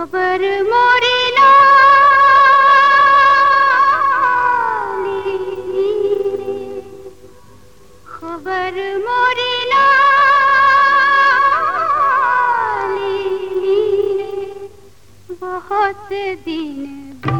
खबर मोरी खबर मोरी बहुत दिन बीते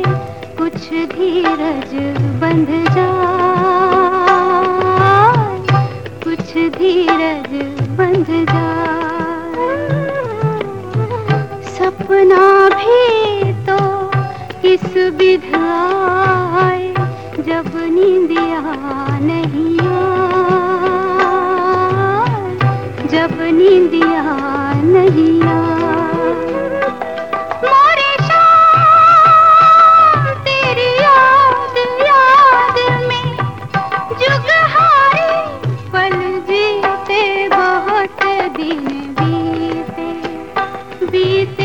कुछ धीरज बंध जा कुछ धीरज बंध जा सपना भी तो किस विध आए, जब नींदिया नहीं जब नींदिया नहीं बीते